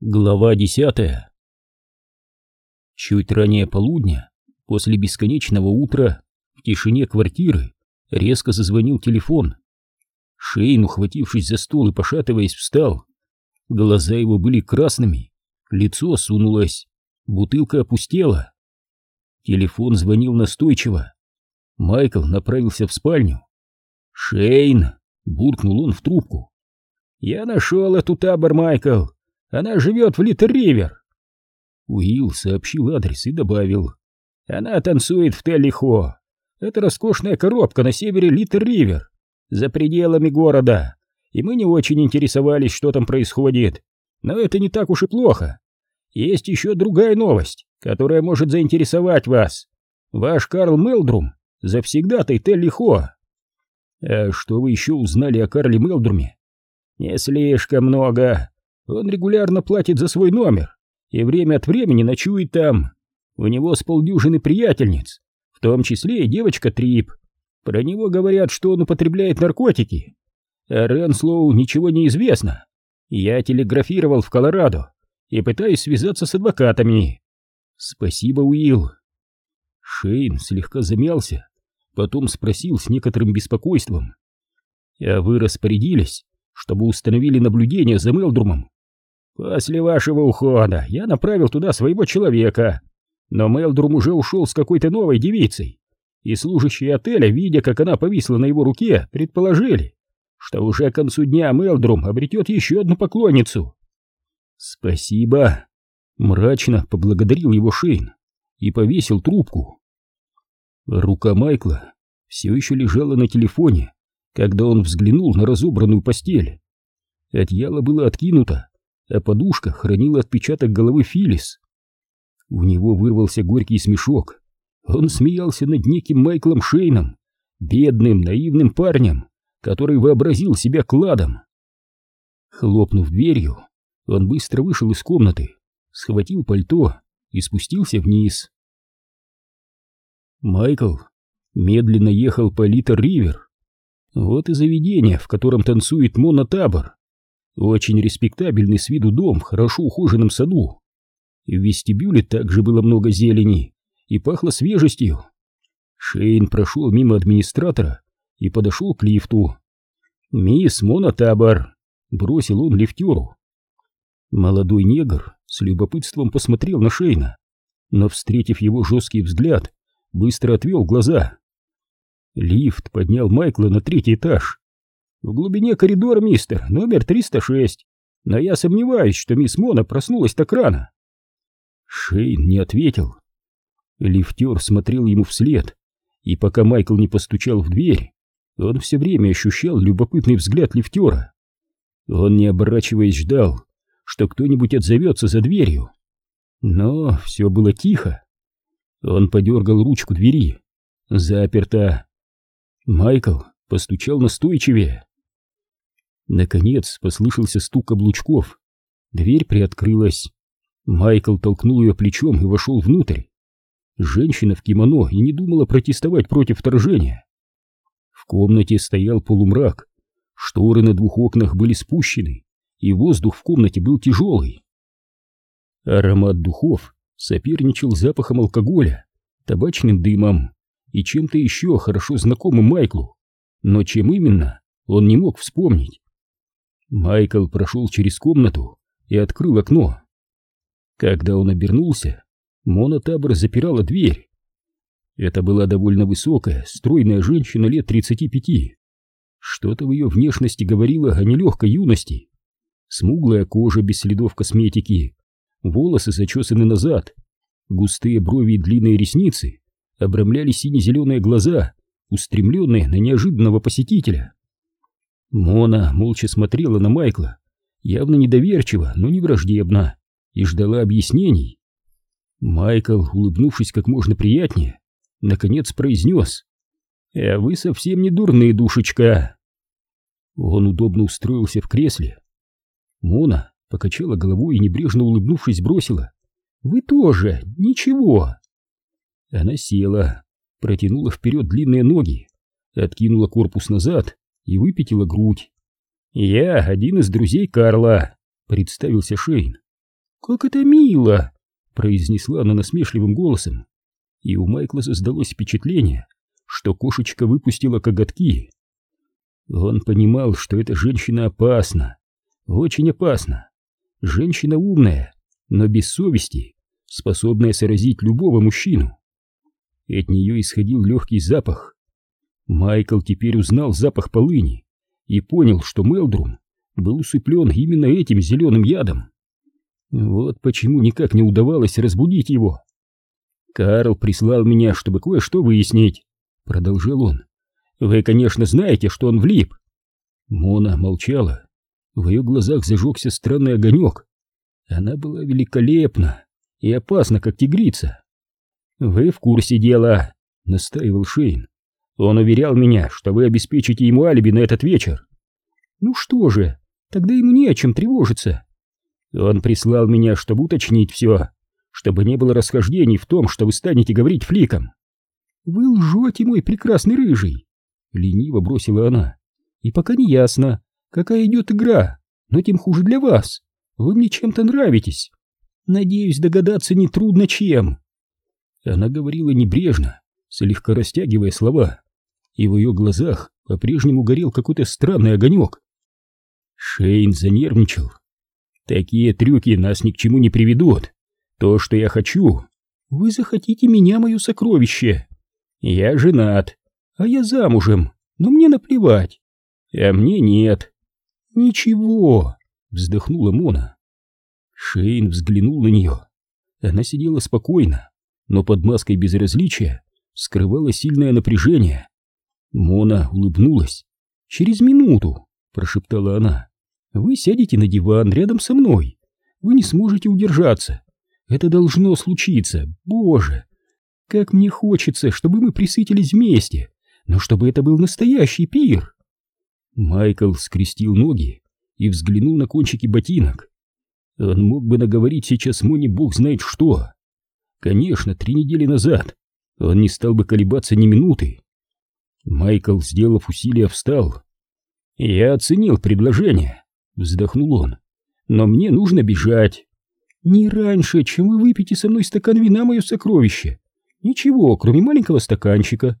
Глава десятая Чуть ранее полудня, после бесконечного утра, в тишине квартиры резко зазвонил телефон. Шейн, ухватившись за стол и пошатываясь, встал. Глаза его были красными, лицо сунулось, бутылка опустела. Телефон звонил настойчиво. Майкл направился в спальню. «Шейн!» — буркнул он в трубку. «Я нашел эту табор, Майкл!» Она живет в Литер-Ривер. Уилл сообщил адрес и добавил. Она танцует в Теллихо. Это роскошная коробка на севере Литер-Ривер, за пределами города. И мы не очень интересовались, что там происходит. Но это не так уж и плохо. Есть еще другая новость, которая может заинтересовать вас. Ваш Карл Мелдрум завсегдатай Теллихо. А что вы еще узнали о Карле Мелдруме? Не слишком много. Он регулярно платит за свой номер и время от времени ночует там. У него с полдюжины приятельниц, в том числе и девочка Трип. Про него говорят, что он употребляет наркотики. О Ренслоу ничего не известно. Я телеграфировал в Колорадо и пытаюсь связаться с адвокатами. Спасибо, Уилл. Шейн слегка замялся, потом спросил с некоторым беспокойством. А вы распорядились, чтобы установили наблюдение за Мелдрумом После вашего ухода я направил туда своего человека, но Мелдрум уже ушел с какой-то новой девицей, и служащие отеля, видя, как она повисла на его руке, предположили, что уже к концу дня Мелдрум обретет еще одну поклонницу. «Спасибо!» — мрачно поблагодарил его Шейн и повесил трубку. Рука Майкла все еще лежала на телефоне, когда он взглянул на разобранную постель. Одеяло было откинуто, а подушка хранила отпечаток головы Филис. У него вырвался горький смешок. Он смеялся над неким Майклом Шейном, бедным, наивным парнем, который вообразил себя кладом. Хлопнув дверью, он быстро вышел из комнаты, схватил пальто и спустился вниз. Майкл медленно ехал по Литер-Ривер. Вот и заведение, в котором танцует монотабор. Очень респектабельный с виду дом в хорошо ухоженном саду. В вестибюле также было много зелени и пахло свежестью. Шейн прошел мимо администратора и подошел к лифту. «Мисс Монотабар!» — бросил он лифтеру. Молодой негр с любопытством посмотрел на Шейна, но, встретив его жесткий взгляд, быстро отвел глаза. Лифт поднял Майкла на третий этаж. В глубине коридора, мистер, номер 306. Но я сомневаюсь, что мисс Мона проснулась так рано. Шейн не ответил. Лифтер смотрел ему вслед, и пока Майкл не постучал в дверь, он все время ощущал любопытный взгляд лифтера. Он, не оборачиваясь, ждал, что кто-нибудь отзовется за дверью. Но все было тихо. Он подергал ручку двери. Заперто. Майкл постучал настойчивее. Наконец послышался стук каблучков. Дверь приоткрылась. Майкл толкнул ее плечом и вошел внутрь. Женщина в кимоно и не думала протестовать против вторжения. В комнате стоял полумрак, шторы на двух окнах были спущены, и воздух в комнате был тяжелый. Аромат духов соперничал с запахом алкоголя, табачным дымом и чем-то еще хорошо знакомым Майклу, но чем именно, он не мог вспомнить. Майкл прошел через комнату и открыл окно. Когда он обернулся, Мона запирала дверь. Это была довольно высокая, стройная женщина лет 35. Что-то в ее внешности говорило о нелегкой юности. Смуглая кожа без следов косметики, волосы зачесаны назад, густые брови и длинные ресницы обрамляли сине-зеленые глаза, устремленные на неожиданного посетителя. Мона молча смотрела на Майкла, явно недоверчиво, но не враждебно, и ждала объяснений. Майкл, улыбнувшись как можно приятнее, наконец произнес «А вы совсем не дурные, душечка!» Он удобно устроился в кресле. Мона покачала головой и, небрежно улыбнувшись, бросила «Вы тоже, ничего!» Она села, протянула вперед длинные ноги, откинула корпус назад и выпятила грудь. «Я один из друзей Карла», — представился Шейн. «Как это мило!» — произнесла она насмешливым голосом. И у Майкла создалось впечатление, что кошечка выпустила коготки. Он понимал, что эта женщина опасна, очень опасна. Женщина умная, но без совести, способная сразить любого мужчину. От нее исходил легкий запах. Майкл теперь узнал запах полыни и понял, что Мелдрум был усыплен именно этим зеленым ядом. Вот почему никак не удавалось разбудить его. «Карл прислал меня, чтобы кое-что выяснить», — продолжил он. «Вы, конечно, знаете, что он влип». Мона молчала. В ее глазах зажегся странный огонек. Она была великолепна и опасна, как тигрица. «Вы в курсе дела», — настаивал Шейн. «Он уверял меня, что вы обеспечите ему алиби на этот вечер». «Ну что же, тогда ему не о чем тревожиться». «Он прислал меня, чтобы уточнить все, чтобы не было расхождений в том, что вы станете говорить фликом». «Вы лжете, мой прекрасный рыжий», — лениво бросила она. «И пока не ясно, какая идет игра, но тем хуже для вас. Вы мне чем-то нравитесь. Надеюсь, догадаться нетрудно чем». Она говорила небрежно, слегка растягивая слова, и в ее глазах по-прежнему горел какой-то странный огонек. Шейн занервничал. «Такие трюки нас ни к чему не приведут. То, что я хочу...» «Вы захотите меня, мое сокровище!» «Я женат, а я замужем, но мне наплевать. А мне нет». «Ничего!» — вздохнула Мона. Шейн взглянул на нее. Она сидела спокойно, но под маской безразличия скрывало сильное напряжение. Мона улыбнулась. «Через минуту», — прошептала она, — «вы сядете на диван рядом со мной. Вы не сможете удержаться. Это должно случиться, боже! Как мне хочется, чтобы мы присытились вместе, но чтобы это был настоящий пир!» Майкл скрестил ноги и взглянул на кончики ботинок. Он мог бы наговорить сейчас Моне бог знает что. Конечно, три недели назад он не стал бы колебаться ни минуты. Майкл, сделав усилие, встал. «Я оценил предложение», — вздохнул он. «Но мне нужно бежать». «Не раньше, чем вы выпьете со мной стакан вина, мое сокровище. Ничего, кроме маленького стаканчика.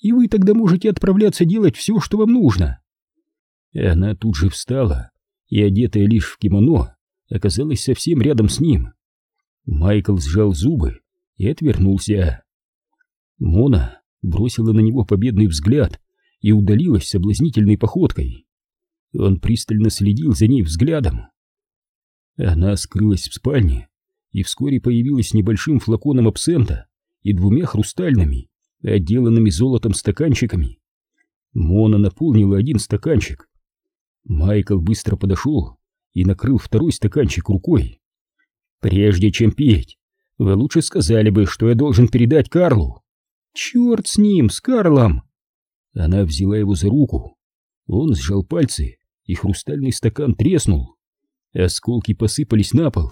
И вы тогда можете отправляться делать все, что вам нужно». И она тут же встала, и, одетая лишь в кимоно, оказалась совсем рядом с ним. Майкл сжал зубы и отвернулся. Мона бросила на него победный взгляд и удалилась соблазнительной походкой. Он пристально следил за ней взглядом. Она скрылась в спальне и вскоре появилась небольшим флаконом абсента и двумя хрустальными, отделанными золотом стаканчиками. Мона наполнила один стаканчик. Майкл быстро подошел и накрыл второй стаканчик рукой. Прежде чем петь, вы лучше сказали бы, что я должен передать Карлу. Черт с ним, с Карлом! Она взяла его за руку. Он сжал пальцы, и хрустальный стакан треснул. Осколки посыпались на пол.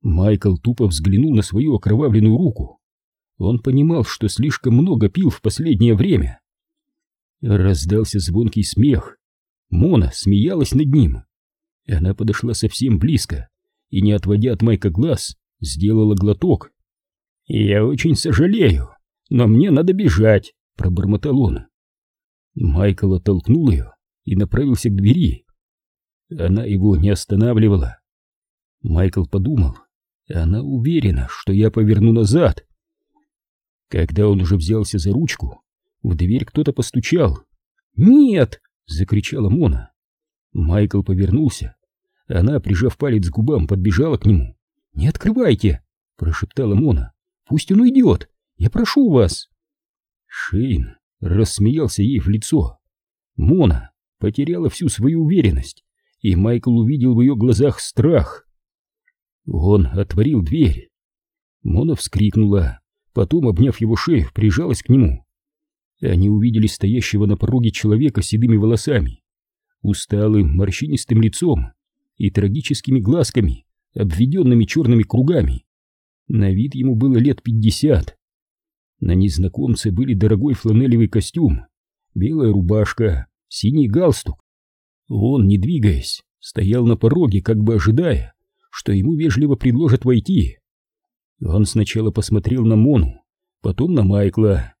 Майкл тупо взглянул на свою окровавленную руку. Он понимал, что слишком много пил в последнее время. Раздался звонкий смех. Мона смеялась над ним. Она подошла совсем близко и, не отводя от Майка глаз, сделала глоток. «Я очень сожалею, но мне надо бежать», — пробормотал он. Майкл оттолкнул ее и направился к двери. Она его не останавливала. Майкл подумал, она уверена, что я поверну назад. Когда он уже взялся за ручку, в дверь кто-то постучал. «Нет!» — закричала Мона. Майкл повернулся она, прижав палец к губам, подбежала к нему. «Не открывайте!» — прошептала Мона. «Пусть он уйдет! Я прошу вас!» Шейн рассмеялся ей в лицо. Мона потеряла всю свою уверенность, и Майкл увидел в ее глазах страх. Он отворил дверь. Мона вскрикнула, потом, обняв его шею, прижалась к нему. Они увидели стоящего на пороге человека с седыми волосами, усталым, морщинистым лицом и трагическими глазками, обведенными черными кругами. На вид ему было лет пятьдесят. На незнакомце были дорогой фланелевый костюм, белая рубашка, синий галстук. Он, не двигаясь, стоял на пороге, как бы ожидая, что ему вежливо предложат войти. Он сначала посмотрел на Мону, потом на Майкла.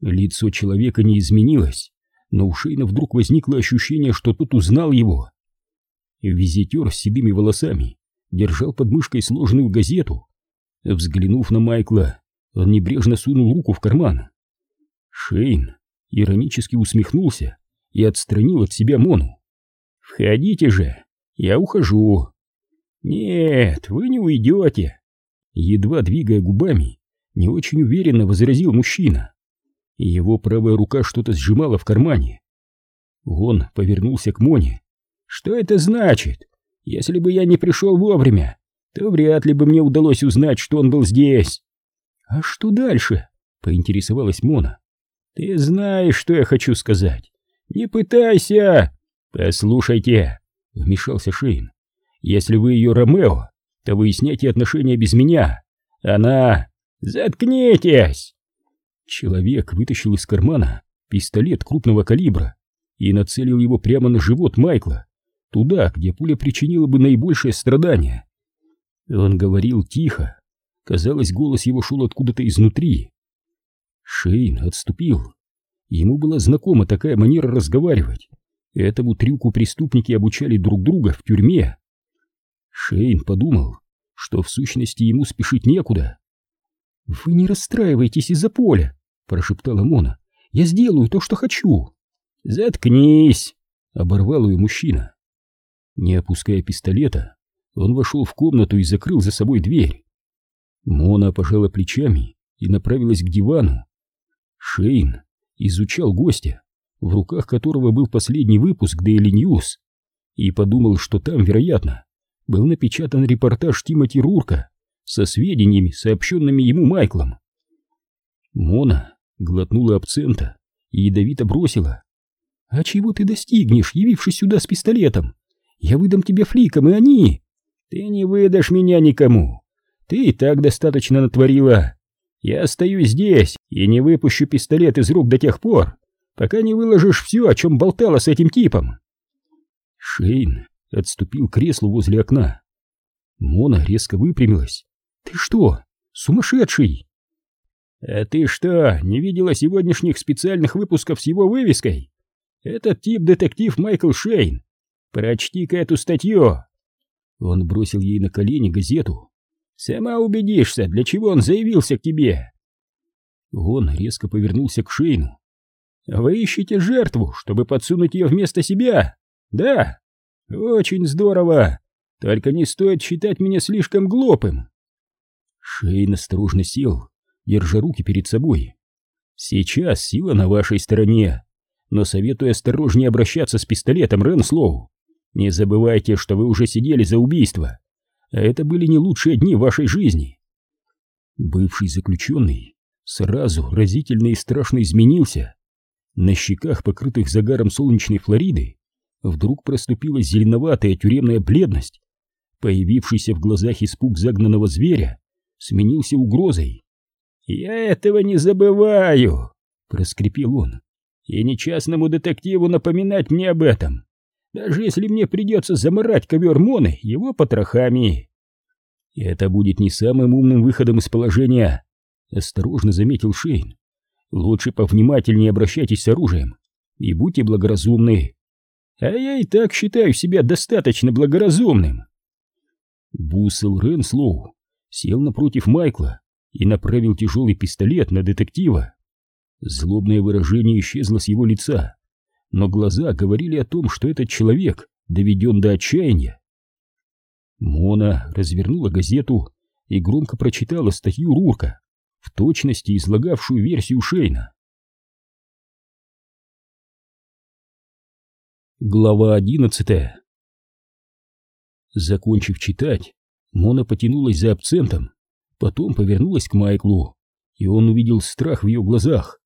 Лицо человека не изменилось, но у Шейна вдруг возникло ощущение, что тот узнал его. Визитер с седыми волосами держал под мышкой сложную газету. Взглянув на Майкла, он небрежно сунул руку в карман. Шейн иронически усмехнулся и отстранил от себя Мону. «Входите же, я ухожу». «Нет, вы не уйдете», — едва двигая губами, не очень уверенно возразил мужчина. Его правая рука что-то сжимала в кармане. Он повернулся к Моне. «Что это значит? Если бы я не пришел вовремя, то вряд ли бы мне удалось узнать, что он был здесь». «А что дальше?» — поинтересовалась Мона. «Ты знаешь, что я хочу сказать. Не пытайся!» «Послушайте», — вмешался Шейн. «Если вы ее Ромео, то выясняйте отношения без меня. Она... Заткнитесь!» Человек вытащил из кармана пистолет крупного калибра и нацелил его прямо на живот Майкла, туда, где пуля причинила бы наибольшее страдание. Он говорил тихо, казалось, голос его шел откуда-то изнутри. Шейн отступил. Ему была знакома такая манера разговаривать. Этому трюку преступники обучали друг друга в тюрьме. Шейн подумал, что в сущности ему спешить некуда. «Вы не расстраивайтесь из-за поля», — прошептала Мона. «Я сделаю то, что хочу». «Заткнись!» — оборвал ее мужчина. Не опуская пистолета, он вошел в комнату и закрыл за собой дверь. Мона пожала плечами и направилась к дивану. Шейн изучал гостя, в руках которого был последний выпуск Daily News, и подумал, что там, вероятно, был напечатан репортаж Тимоти Рурка со сведениями, сообщенными ему Майклом. Мона глотнула абцента и ядовито бросила. «А чего ты достигнешь, явившись сюда с пистолетом? Я выдам тебе фликам, и они...» «Ты не выдашь меня никому. Ты и так достаточно натворила. Я остаюсь здесь и не выпущу пистолет из рук до тех пор, пока не выложишь все, о чем болтала с этим типом. Шейн отступил к креслу возле окна. Мона резко выпрямилась. «Ты что, сумасшедший?» «А ты что, не видела сегодняшних специальных выпусков с его вывеской? Этот тип детектив Майкл Шейн. Прочти-ка эту статью!» Он бросил ей на колени газету. «Сама убедишься, для чего он заявился к тебе!» Он резко повернулся к Шейну. Вы ищете жертву, чтобы подсунуть ее вместо себя? Да? Очень здорово. Только не стоит считать меня слишком глупым. Шейн осторожно сел, держа руки перед собой. Сейчас сила на вашей стороне, но советую осторожнее обращаться с пистолетом, Ренслоу. Не забывайте, что вы уже сидели за убийство, это были не лучшие дни вашей жизни. Бывший заключенный сразу разительно и страшно изменился. На щеках, покрытых загаром солнечной Флориды, вдруг проступила зеленоватая тюремная бледность. Появившийся в глазах испуг загнанного зверя сменился угрозой. «Я этого не забываю!» — проскрипел он. «И не частному детективу напоминать мне об этом, даже если мне придется заморать ковер Моны его потрохами!» «Это будет не самым умным выходом из положения», — осторожно заметил Шейн. Лучше повнимательнее обращайтесь с оружием и будьте благоразумны. А я и так считаю себя достаточно благоразумным. Бусел Ренслоу сел напротив Майкла и направил тяжелый пистолет на детектива. Злобное выражение исчезло с его лица, но глаза говорили о том, что этот человек доведен до отчаяния. Мона развернула газету и громко прочитала статью Рурка в точности излагавшую версию Шейна. Глава одиннадцатая Закончив читать, Мона потянулась за абцентом, потом повернулась к Майклу, и он увидел страх в ее глазах.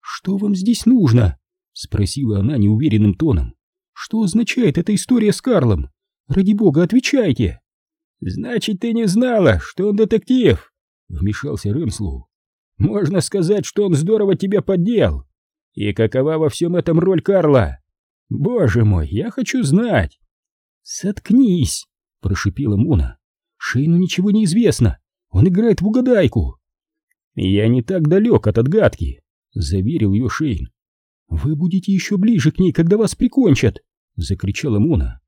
«Что вам здесь нужно?» — спросила она неуверенным тоном. «Что означает эта история с Карлом? Ради бога, отвечайте!» «Значит, ты не знала, что он детектив?» Вмешался Ренслоу. Можно сказать, что он здорово тебя поддел. И какова во всем этом роль Карла? Боже мой, я хочу знать. Соткнись, прошипела Мона. «Шейну ничего не известно, он играет в угадайку!» «Я не так далек от отгадки», — заверил ее Шейн. «Вы будете еще ближе к ней, когда вас прикончат!» — закричала Мона.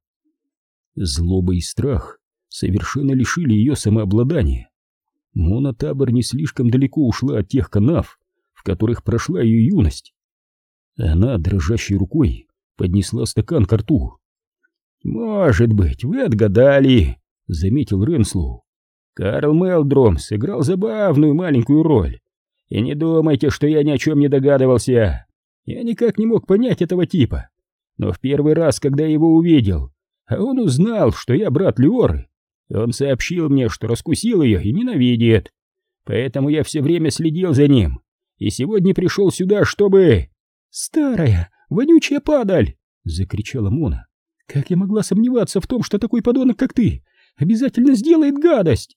Злоба и страх совершенно лишили ее самообладания. Мона Табор не слишком далеко ушла от тех канав, в которых прошла ее юность. Она дрожащей рукой поднесла стакан к рту. «Может быть, вы отгадали», — заметил Ренслоу. «Карл Мелдром сыграл забавную маленькую роль. И не думайте, что я ни о чем не догадывался. Я никак не мог понять этого типа. Но в первый раз, когда я его увидел, а он узнал, что я брат Леоры, он сообщил мне, что раскусил ее и ненавидит. Поэтому я все время следил за ним. И сегодня пришел сюда, чтобы... «Старая, вонючая падаль!» — закричала Мона. «Как я могла сомневаться в том, что такой подонок, как ты, обязательно сделает гадость?»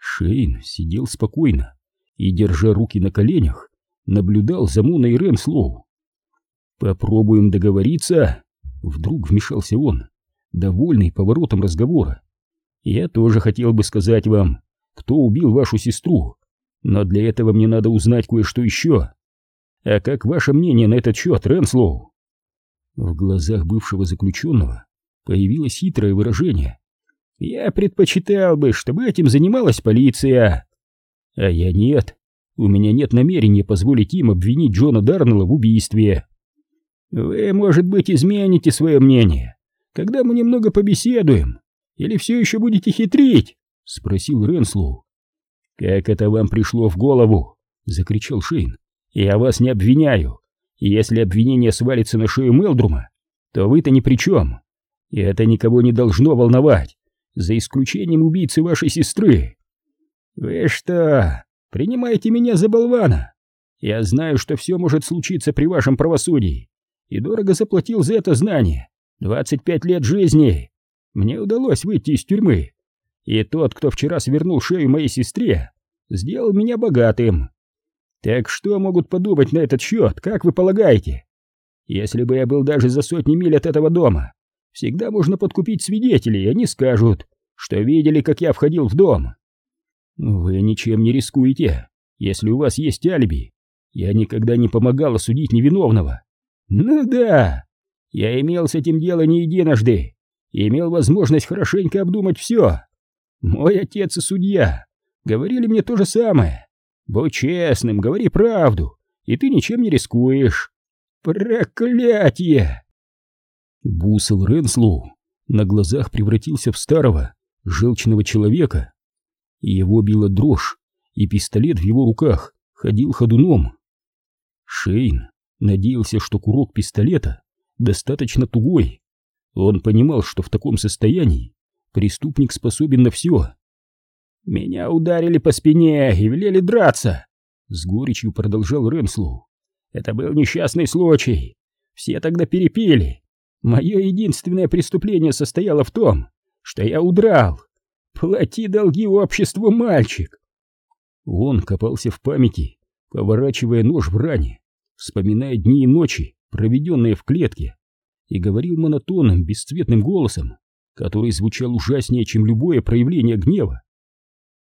Шейн сидел спокойно и, держа руки на коленях, наблюдал за Моной Ренслоу. «Попробуем договориться?» Вдруг вмешался он, довольный поворотом разговора. «Я тоже хотел бы сказать вам, кто убил вашу сестру, но для этого мне надо узнать кое-что еще. А как ваше мнение на этот счет, Ренслоу?» В глазах бывшего заключенного появилось хитрое выражение. «Я предпочитал бы, чтобы этим занималась полиция». «А я нет. У меня нет намерения позволить им обвинить Джона Дарнелла в убийстве». «Вы, может быть, измените свое мнение, когда мы немного побеседуем, или все еще будете хитрить?» — спросил Ренслоу. «Как это вам пришло в голову?» — закричал Шейн. «Я вас не обвиняю, и если обвинение свалится на шею Мелдрума, то вы-то ни при чем. И это никого не должно волновать, за исключением убийцы вашей сестры. Вы что, принимаете меня за болвана? Я знаю, что все может случиться при вашем правосудии, и дорого заплатил за это знание. 25 лет жизни. Мне удалось выйти из тюрьмы, и тот, кто вчера свернул шею моей сестре, сделал меня богатым. Так что могут подумать на этот счет, как вы полагаете? Если бы я был даже за сотни миль от этого дома, всегда можно подкупить свидетелей, и они скажут, что видели, как я входил в дом. Вы ничем не рискуете, если у вас есть алиби. Я никогда не помогал осудить невиновного. Ну да, я имел с этим дело не единожды, имел возможность хорошенько обдумать все. Мой отец и судья говорили мне то же самое. Будь честным, говори правду, и ты ничем не рискуешь. Проклятье! Бусел Ренслоу на глазах превратился в старого, желчного человека. Его била дрожь, и пистолет в его руках ходил ходуном. Шейн надеялся, что курок пистолета достаточно тугой. Он понимал, что в таком состоянии преступник способен на все. «Меня ударили по спине и велели драться!» С горечью продолжал Ренслоу. «Это был несчастный случай. Все тогда перепили. Мое единственное преступление состояло в том, что я удрал. Плати долги обществу, мальчик!» Он копался в памяти, поворачивая нож в ране, вспоминая дни и ночи, проведенные в клетке, и говорил монотонным, бесцветным голосом, который звучал ужаснее, чем любое проявление гнева.